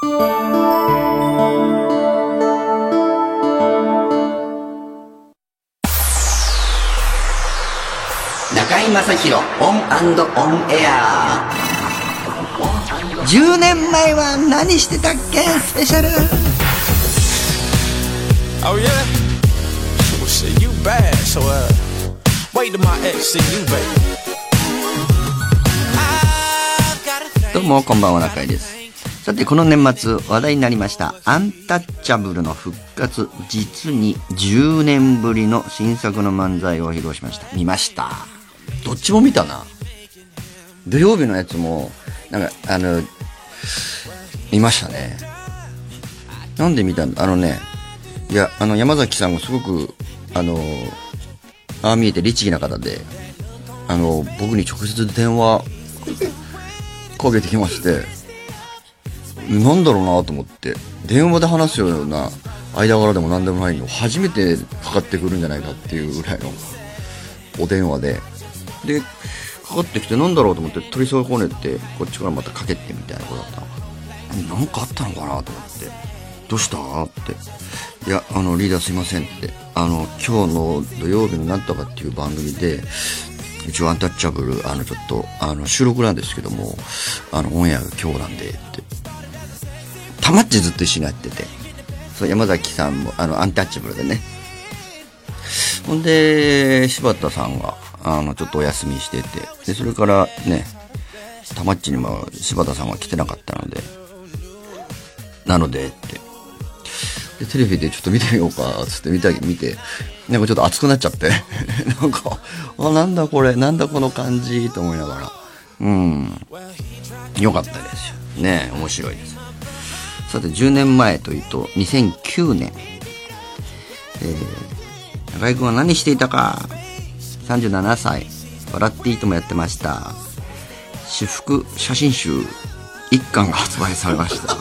中居正広オンオンエア10年前は何してたっけスペシャル Oh yeah? Well shit, you bad, so uh wait till my ex see you, baby. どうもこんばんは中居ですさてこの年末話題になりましたアンタッチャブルの復活実に10年ぶりの新作の漫才を披露しました。見ました。どっちも見たな。土曜日のやつもなんかあの見ましたね。なんで見たんだ？あのねいやあの山崎さんもすごくあのああ見えて律儀な方であの僕に直接電話かけてきましてなんだろうなと思って電話で話すような間柄でも何でもないの初めてかかってくるんじゃないかっていうぐらいのお電話で。でかかってきてなんだろうと思って取り損ねてこっちからまたかけてみたいなことだったの。なんかあったのかなと思ってどうしたって。いやあのリーダーすいませんって。あの今日の土曜日のなんとかっていう番組で一応アンタッチャブルあのちょっとあの収録なんですけどもあのオンエアが今日なんでって。たまっちずっと一緒にやってて。そう山崎さんもあのアンタッチャブルでね。ほんで柴田さんがあのちょっとお休みしてて。でそれからねたまっちにも柴田さんは来てなかったので。なのでって。でテレビでちょっと見てみようかつって見た見て。なんかちょっと熱くなっちゃって。なんかあなんだこれなんだこの感じと思いながら。うん。よかったですよ。ね面白いです。さて10年前というと2009年。えー、中居君は何していたか。37歳。笑っていいともやってました。私服写真集1巻が発売されました。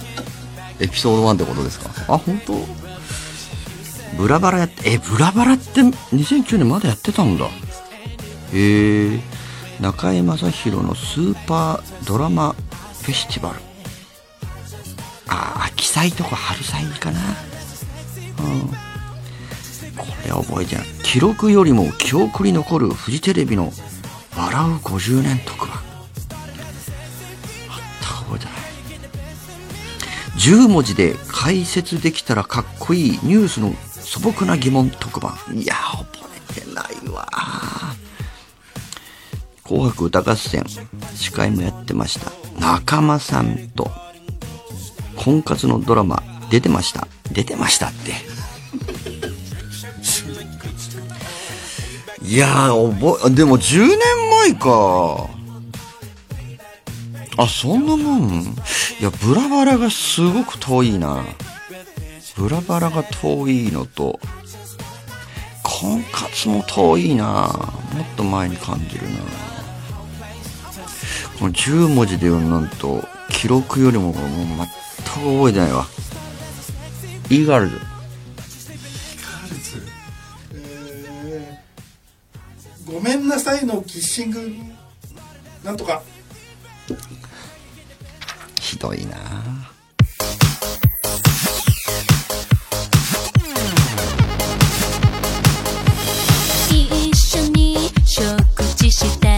エピソード1ってことですか？あ本当？ブラバラやってえブラバラって2009年まだやってたんだ。へえ中居正広のスーパードラマフェスティバルあ秋祭とか春祭かな。うん。これ覚えてない。記録よりも記憶に残るフジテレビの「笑う50年特番」あった覚えてない。10文字で解説できたらかっこいいニュースの素朴な疑問特番。いや覚えてないわ。紅白歌合戦司会もやってました。仲間さんと。婚活のドラマ出てました。出てましたって。いやー覚えでも10年前か。あそんなもん？いやブラバラがすごく遠いな。ブラバラが遠いのと婚活も遠いな。もっと前に感じるな。この10文字で読むなんと記録よりももう全く覚えてないわ。イーガールズ？ごめんなさいのキッシングなんとか。ひどいな。一緒に食事した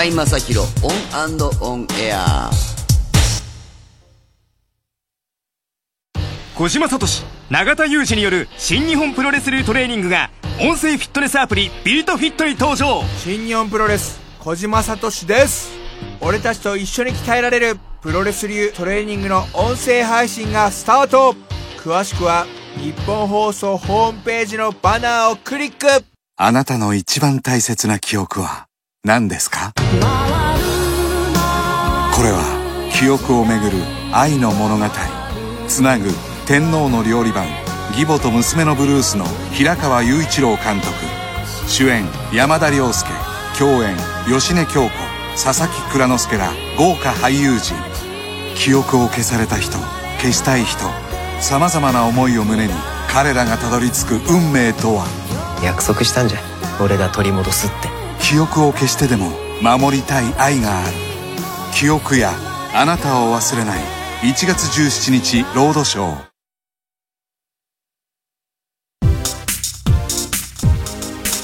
中居正広 ON & ON AIR。小島聡永田裕志による新日本プロレス流トレーニングが音声フィットネスアプリ BeatFit に登場。新日本プロレス小島聡です。俺たちと一緒に鍛えられるプロレス流トレーニングの音声配信がスタート。詳しくはニッポン放送ホームページのバナーをクリック。あなたの一番大切な記憶は何ですか？これは記憶をめぐる愛の物語。つなぐ天皇の料理番義母と娘のブルースの平川雄一郎監督。主演山田涼介。共演芳根京子。佐々木蔵之介ら豪華俳優陣。記憶を消された人消したい人。さまざまな思いを胸に彼らがたどり着く運命とは？約束したんじゃ。俺が取り戻すって。記憶を消してでも守りたい愛がある。記憶やあなたを忘れない。1月17日ロードショー。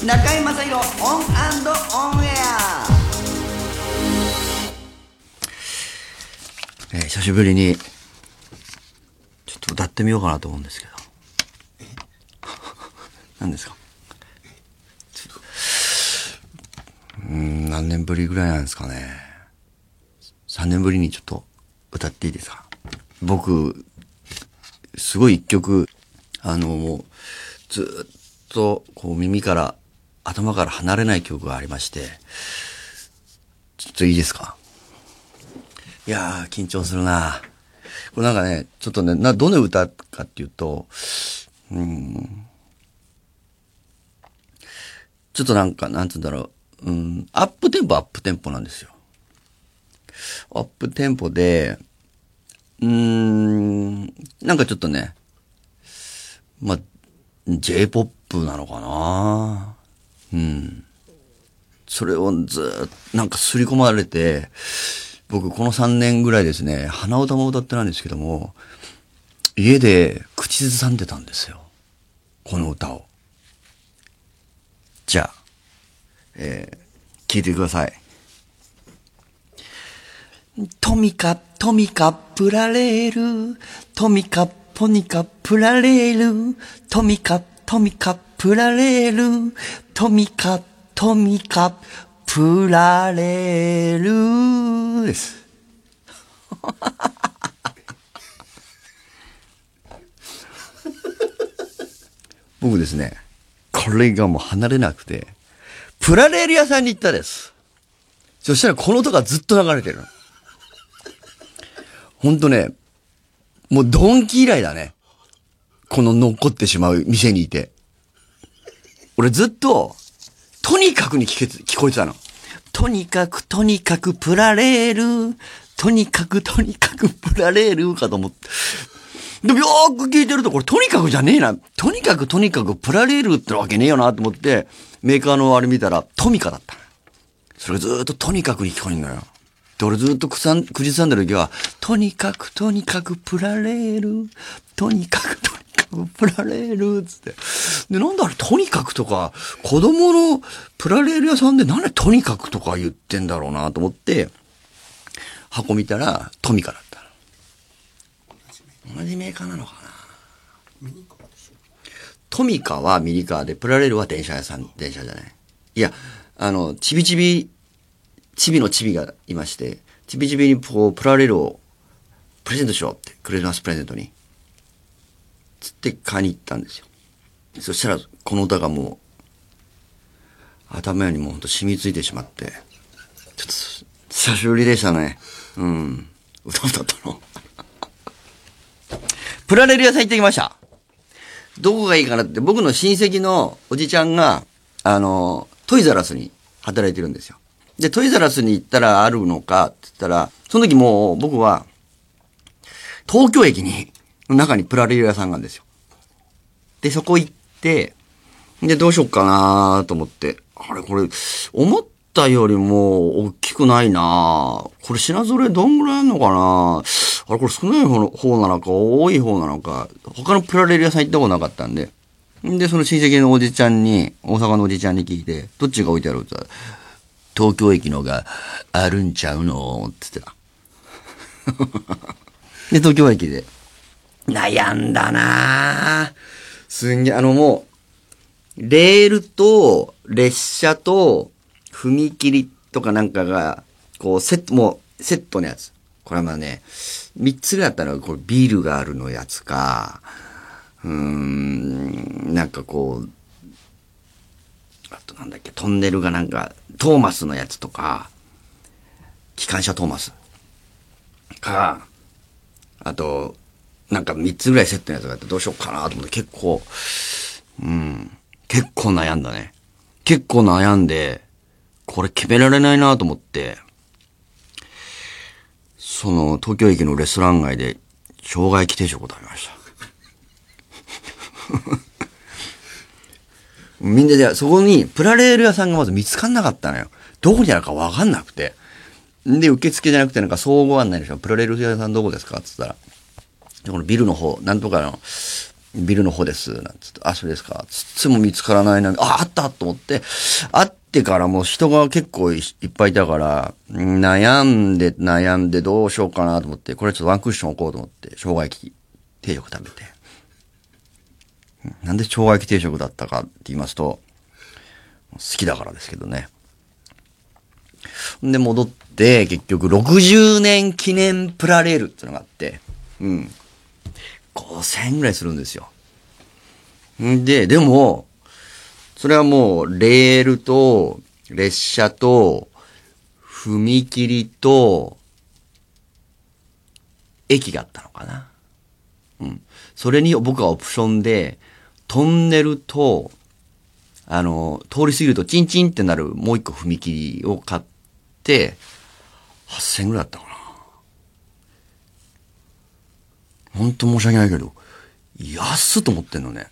中居正広 ON & ON AIR。えー久しぶりにちょっと歌ってみようかなと思うんですけど。何ですかちょうん何年ぶりぐらいなんですかね。3年ぶりにちょっと歌っていいですか？僕すごい一曲あのもうずっとこう耳から頭から離れない曲がありましてちょっといいですか？いやー、緊張するな。これなんかね、ちょっとね、な、どの歌かっていうと、うん、ちょっとなんか、なんつうんだろう、うん、アップテンポアップテンポなんですよ。アップテンポで、うーん、なんかちょっとね、まあ、J-POP なのかな？うん。それをずーっと、なんか刷り込まれて、僕この3年ぐらいですね、鼻歌も歌ってないんですけども、家で口ずさんでたんですよ。この歌を。じゃあ、えー、聞いてください。トミカ、トミカ、プラレール。トミカ、ポニカ、プラレール。トミカ、トミカ、プラレール。トミカ、トミカ、プラレールです。僕ですね、これがもう離れなくて、プラレール屋さんに行ったです。そしたらこの音がずっと流れてる。ほんとね、もうドンキ以来だね。この残ってしまう店にいて。俺ずっと、とにかくに聞け聞こえてたの。とにかく、とにかくプラレール。とにかく、とにかくプラレールかと思って。でもよーく聞いてると、これとにかくじゃねえな。とにかく、とにかくプラレールってわけねえよなと思って、メーカーのあれ見たら、トミカだった。それずっととにかくに聞こえんだよ。で、俺ずっとくさん、口ずさんでる時は、とにかく、とにかくプラレール。とにかく、とにかくプラレール。つって。で、なんだあれ、とにかくとか、子供のプラレール屋さんでなんでとにかくとか言ってんだろうなと思って、箱見たら、トミカだった。同じメーカーなのかな？トミカはミニカーで、プラレールは電車屋さん、電車じゃない。いや、あの、ちびちび、ちびのちびがいまして、ちびちびにこう、プラレールをプレゼントしようって、クリスマスプレゼントに。つって買いに行ったんですよ。そしたら、この歌がもう、頭にもうほんと染みついてしまって、ちょっと、久しぶりでしたね。うん。歌歌ったの。プラレール屋さん行ってきました。どこがいいかなって、僕の親戚のおじちゃんが、あの、トイザラスに働いてるんですよ。で、トイザラスに行ったらあるのかって言ったら、その時もう僕は、東京駅に、中にプラレール屋さんがあるんですよ。で、そこ行って、で、どうしよっかなと思って、あれこれ、思ったよりも大きくないなこれ品揃えどんぐらいあるのかなあれこれ少ない方の方なのか多い方なのか、他のプラレール屋さん行ったことなかったんで。で、その親戚のおじちゃんに、大阪のおじちゃんに聞いて、どっちが置いてあるって言ったら、東京駅のがあるんちゃうのって言ってた。で、東京駅で、悩んだなぁすんげえ、あのもう、レールと列車と踏切とかなんかが、こうセット、もうセットのやつ。これはまあね、三つぐらいあったのこれビールがあるのやつか、うーん、なんかこう、あとなんだっけ、トンネルがなんか、トーマスのやつとか、機関車トーマスか、あと、なんか3つぐらいセットのやつがあってどうしようかなと思って結構、うん、結構悩んだね。結構悩んで、これ決められないなと思って、その、東京駅のレストラン街で、生姜焼き定食を食べました。みんなで、そこに、プラレール屋さんがまず見つかんなかったのよ。どこにあるかわかんなくて。で、受付じゃなくて、なんか総合案内の人が、プラレール屋さんどこですか？って言ったら、このビルの方、なんとかの、ビルの方です。なんつって、あ、それですか？つっても見つからないな。あ、あったと思って、あってからも人が結構いっぱいいたから、悩んで悩んでどうしようかなと思って、これちょっとワンクッション置こうと思って、生姜焼き定食食べて。なんで生姜焼き定食だったかって言いますと、好きだからですけどね。で、戻って、結局60年記念プラレールっていうのがあって、うん。5000円ぐらいするんですよ。んで、でも、それはもう、レールと、列車と、踏切と、駅があったのかな。うん。それに僕はオプションで、トンネルと、あの、通り過ぎるとチンチンってなるもう一個踏切を買って、8000円ぐらいだったかな。ほんと申し訳ないけど、安っと思ってんのね。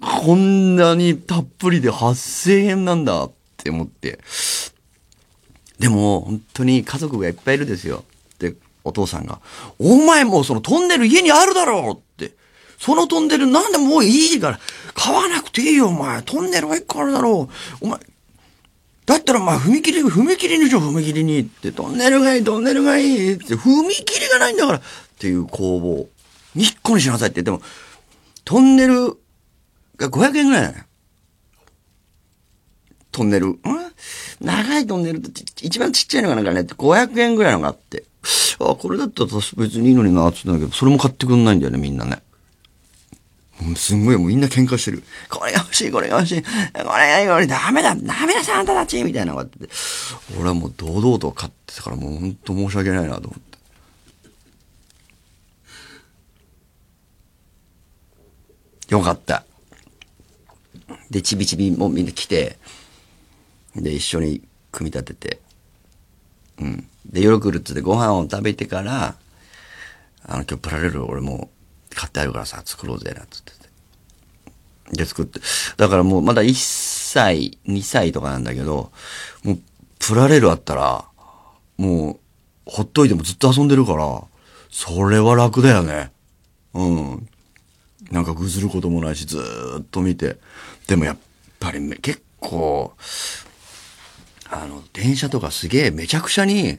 こんなにたっぷりで8000円なんだって思って。でも、本当に家族がいっぱいいるですよ。で、お父さんが、お前もうそのトンネル家にあるだろうって。そのトンネルなんでもういいから、買わなくていいよ、お前。トンネルが一個あるだろう。お前、だったらまあ踏切、踏切にしよう、踏切にって、トンネルがいい、トンネルがいいって、踏切がないんだからっていう攻防。一個にしなさいって言っても、トンネルが500円ぐらいなのよ。トンネル。ん？長いトンネルって一番ちっちゃいのがなんかね、500円ぐらいのがあって。あ、これだったら私別にいいのになってんだけど、それも買ってくんないんだよね、みんなね。もうすんごい、もうみんな喧嘩してる。これが欲しい、これが欲しい。これがいい、これダメだ、ダメだ、あんたたちみたいなのがあって。俺はもう堂々と買ってたから、もう本当申し訳ないなと思って。よかった。で、ちびちびもみんな来て、で、一緒に組み立てて、うん。で、夜来るっつってご飯を食べてから、あの、今日プラレール俺も買ってあるからさ、作ろうぜ、なんつってて。で、作って。だからもうまだ1歳、2歳とかなんだけど、もう、プラレールあったら、もう、ほっといてもずっと遊んでるから、それは楽だよね。うん。なんかぐずることもないし、ずーっと見て。でもやっぱり結構、あの、電車とかすげえめちゃくちゃに、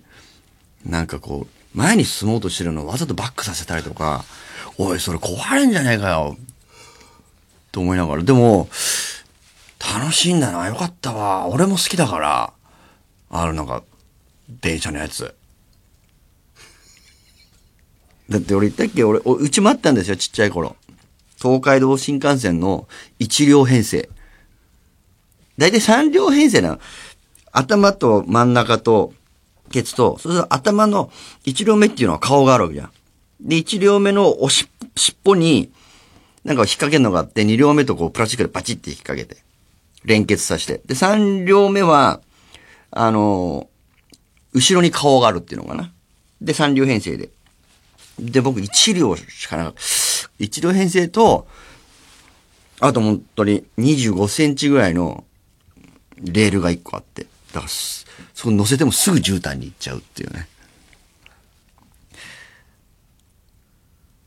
なんかこう、前に進もうとしてるのをわざとバックさせたりとか、おい、それ壊れんじゃねえかよ。と思いながら。でも、楽しいんだな。よかったわ。俺も好きだから。あの、なんか、電車のやつ。だって俺言ったっけ俺、うちもあったんですよ、ちっちゃい頃。東海道新幹線の一両編成。だいたい三両編成なの。頭と真ん中とケツと、そうすると頭の一両目っていうのは顔があるわけじゃん。で、一両目のおし尻尾に、なんか引っ掛けるのがあって、二両目とこうプラスチックでパチって引っ掛けて、連結させて。で、三両目は、あの後ろに顔があるっていうのかな。で、三両編成で。で、僕一両しかなかった。一両編成と、あと本当に25センチぐらいのレールが一個あって。だから、そこ乗せてもすぐ絨毯に行っちゃうっていうね。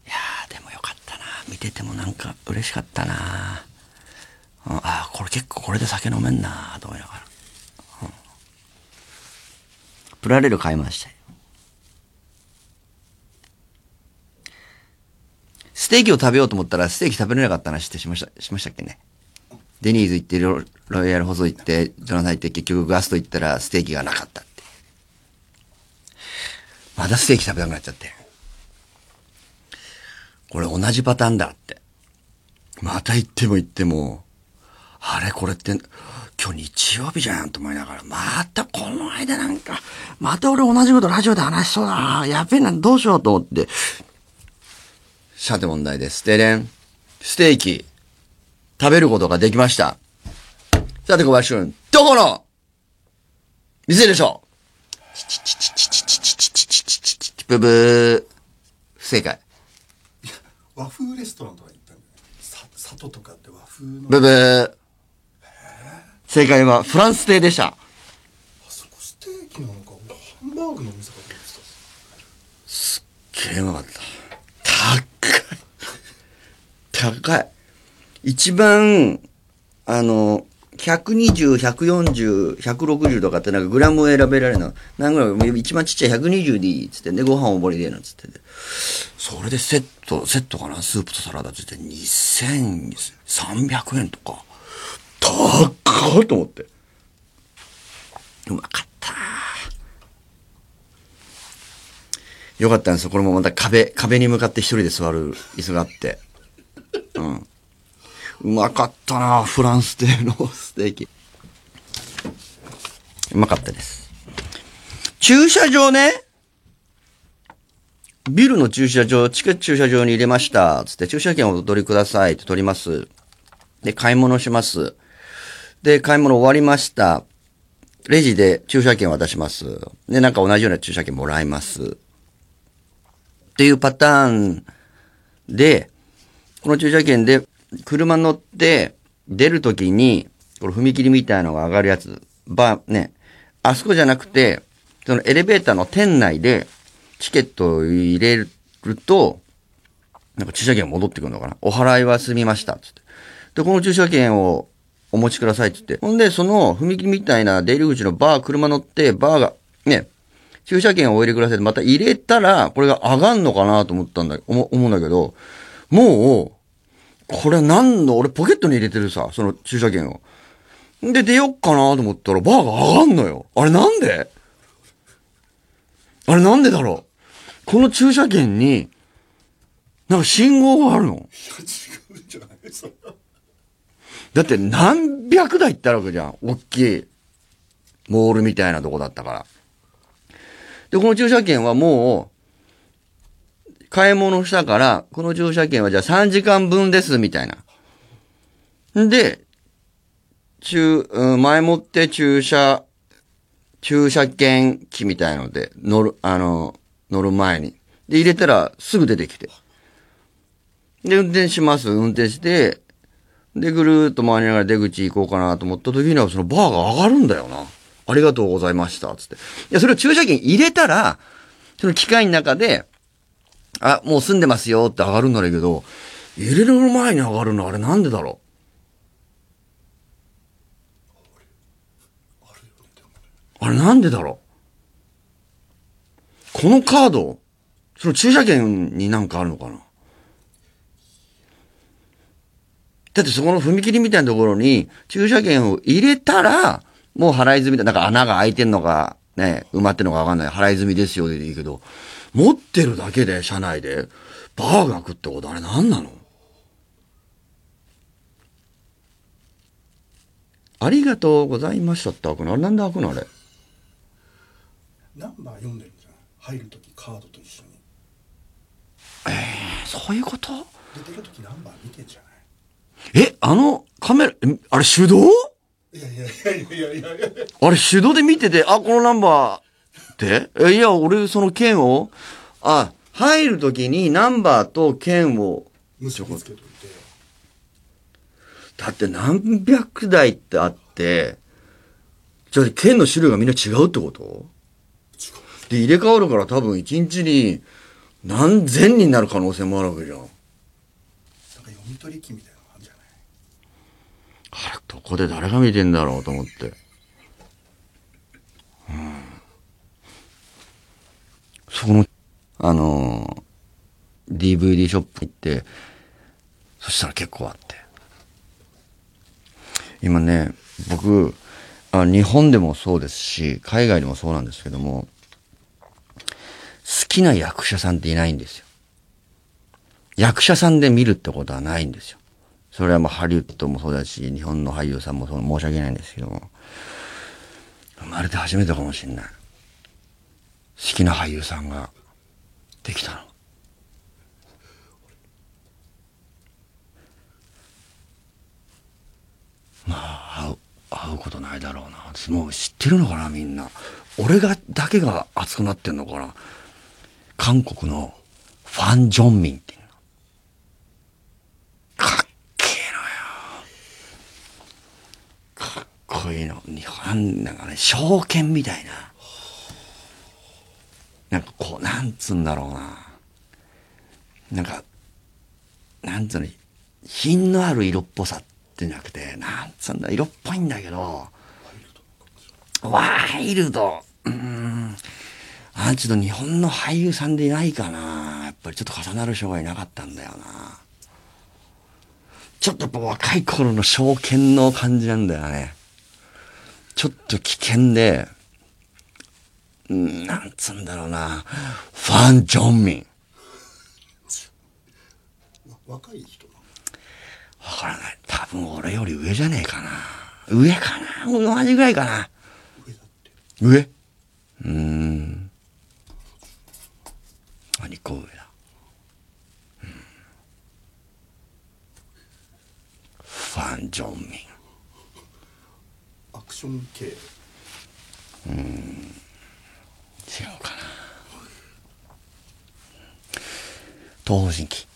いやー、でもよかったな。見ててもなんか嬉しかったな。うんあ、これ結構これで酒飲めんなと思いながら。うんプラレール買いましたよ。スステーキを食べようと思ったら、ステーキ食べれなかった話ってしました、しましたっけね。デニーズ行って、ロロイヤルホゾ行って、ジョナサン行って、結局ガスト行ったらステーキがなかったって。またステーキ食べたくなっちゃって。これ同じパターンだって。また行っても行っても、あれこれって、今日日曜日じゃんと思いながら、またこの間なんか、また俺同じことラジオで話しそうだな。やべえな、どうしようと思って。さて問題です。ででん。ステーキ、食べることができました。さて小林くん、どこの？店でしょうブブー。不正解。和風レストランとか行ったんだよ。里とかって和風の。ブブー。正解はフランス亭でした。あそこステーキなのか。ハンバーグのお店かと思ってた。すっげえうまかった。高い。一番、あの、120、140、160とかってなんかグラムを選べられるの。何グラム？一番ちっちゃい120でいいっつってで、ご飯おぼりでなんつってて。それでセット、セットかな？スープとサラダついて2300円とか。高っと思って。うまかった。よかったんですよ。これもまた壁、壁に向かって一人で座る椅子があって。うん。うまかったなフランス亭のステーキ。うまかったです。駐車場ね。ビルの駐車場、地下駐車場に入れました。つって、駐車券をお取りくださいって取ります。で、買い物します。で、買い物終わりました。レジで駐車券渡します。で、なんか同じような駐車券もらいます。っていうパターンで、この駐車券で車乗って出るときに、この踏切みたいなのが上がるやつ、ば、ね、あそこじゃなくて、そのエレベーターの店内でチケットを入れると、なんか駐車券戻ってくるのかなお払いは済みました。つって。で、この駐車券をお持ちくださいって言って。ほんで、その踏切みたいな出入り口のバー、車乗って、バーが、ね、駐車券をお入れくださいまた入れたら、これが上がんのかなと思ったんだ、思思うんだけど、もう、これ何の、俺ポケットに入れてるさ、その駐車券を。で、出よっかなと思ったら、バーが上がんのよ。あれなんで？あれなんでだろう？この駐車券に、なんか信号があるのいや違うんじゃないそだって何百台ってあるわけじゃん。大きい。モールみたいなとこだったから。で、この駐車券はもう、買い物したから、この駐車券はじゃあ3時間分です、みたいな。んで、駐、うん前もって駐車、駐車券機みたいので乗る、あの、乗る前に。で、入れたらすぐ出てきて。で、運転します。運転して、で、ぐるーっと回りながら出口行こうかなと思った時には、そのバーが上がるんだよな。ありがとうございました。つって。いや、それを駐車券入れたら、その機械の中で、あ、もう住んでますよって上がるんならいいけど、入れる前に上がるのあれなんでだろう？あれなんでだろう？このカード、その駐車券になんかあるのかな？だってそこの踏切みたいなところに駐車券を入れたら、もう払い済みだ。なんか穴が開いてんのか、ね、埋まってんのかわかんない。払い済みですよでいいけど、持ってるだけで、車内で、バーが開くってことあれ何なの？ありがとうございましたって開くの？あれなんで開くのあれ？ナンバー読んでるんじゃない？入るときカードと一緒に。そういうこと？で出るときナンバー見てんじゃない？え、あのカメラ、えあれ手動？いやいやいやいやいやいや。あれ手動で見てて、あ、このナンバーってえ、いや、俺その剣を、あ、入るときにナンバーと剣を、結びつけといて。だって何百台ってあって、じゃあ剣の種類がみんな違うってこと？で、入れ替わるから多分一日に何千になる可能性もあるわけじゃん。なんか読み取り機みたいなのあるんじゃない？あれ、どこで誰が見てんだろうと思って。うん。そこの、あの DVD ショップ行って、そしたら結構あって。今ね、僕、あ日本でもそうですし、海外でもそうなんですけども、好きな役者さんっていないんですよ。役者さんで見るってことはないんですよ。それはもうハリウッドもそうだし、日本の俳優さんもそう申し訳ないんですけども、生まれて初めてかもしれない。好きな俳優さんができたの。まあ、会う、会うことないだろうな。もう知ってるのかな、みんな。俺が、だけが熱くなってんのかな。韓国のファン・ジョンミンっていう。かっけえのよ。かっこいいの。日本、なんかね、証券みたいな。なんかこう、なんつうんだろうな。なんか、なんつうの、品のある色っぽさってなくて、なんつうんだ、色っぽいんだけど、ワイルド。うん。あちょっと日本の俳優さんでいないかな。やっぱりちょっと重なる人がいなかったんだよな。ちょっとやっぱ若い頃の証券の感じなんだよね。ちょっと危険で、うんなんつうんだろうな。ファン・ジョンミン。若い人なわからない。多分俺より上じゃねえかな。上かな同じぐらいかな。上？うーん。あ、2個上だ。うんファン・ジョンミン。アクション系違うかな。東方神起。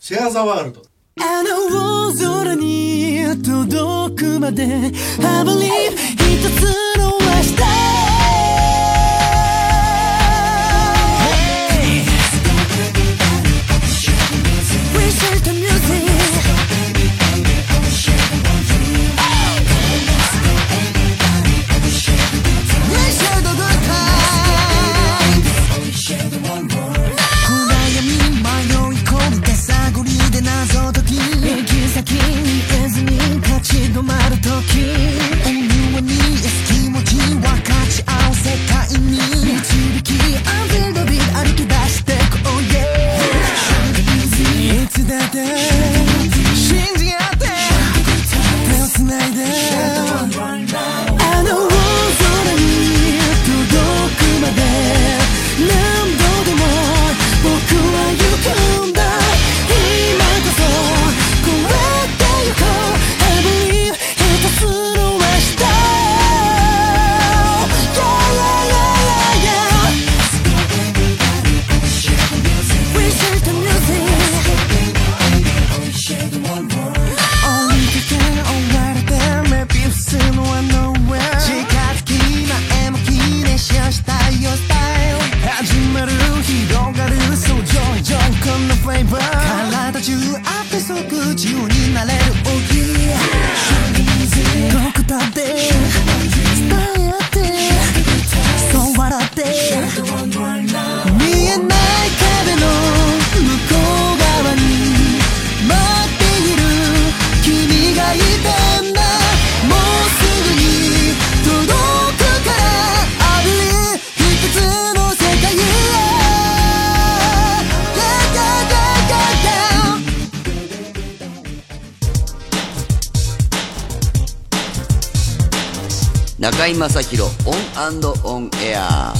シェアザワールドあの大空に届くまで I believe 中居正広 ON & ON AIR。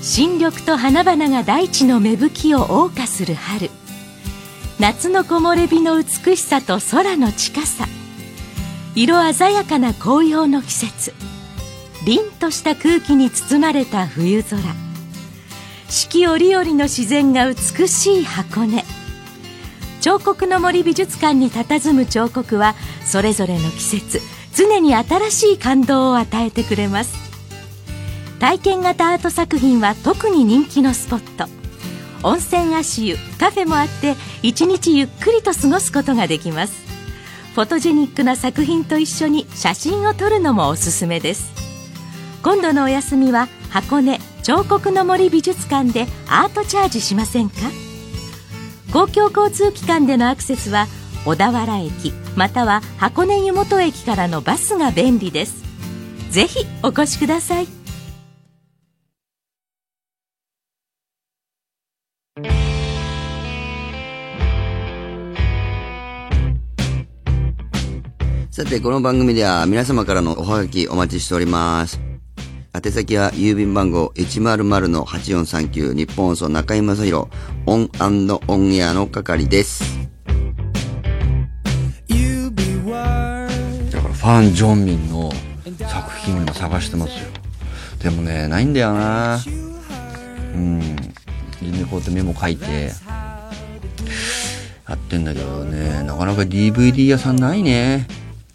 新緑と花々が大地の芽吹きを謳歌する春。夏の木漏れ日の美しさと空の近さ。色鮮やかな紅葉の季節。凛とした空気に包まれた冬空。四季折々の自然が美しい箱根。彫刻の森美術館に佇む彫刻はそれぞれの季節常に新しい感動を与えてくれます。体験型アート作品は特に人気のスポット。温泉足湯カフェもあって一日ゆっくりと過ごすことができます。フォトジェニックな作品と一緒に写真を撮るのもおすすめです。今度のお休みは箱根彫刻の森美術館でアートチャージしませんか？公共交通機関でのアクセスは小田原駅または箱根湯本駅からのバスが便利ですぜひお越しくださいさて、この番組では皆様からのおはがきお待ちしております。宛先は郵便番号100-8439日本放送中井正広ON & ON AIR の係です。だからファン・ジョンミンの作品今探してますよ。でもね、ないんだよなうん。自分でこうやってメモ書いて、やってんだけどね、なかなか DVD 屋さんないね。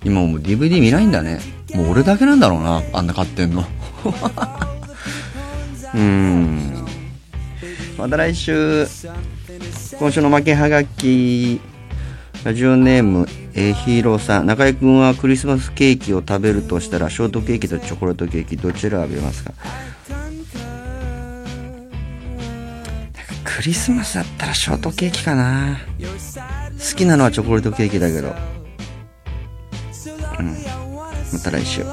今もう DVD 見ないんだね。もう俺だけなんだろうな、あんな買ってんの。うん。また来週、今週の負けはがき、ラジオネーム、えー、ヒーローさん。中居くんはクリスマスケーキを食べるとしたら、ショートケーキとチョコレートケーキ、どちらを食べますか？クリスマスだったらショートケーキかな。好きなのはチョコレートケーキだけど。うん。また来週。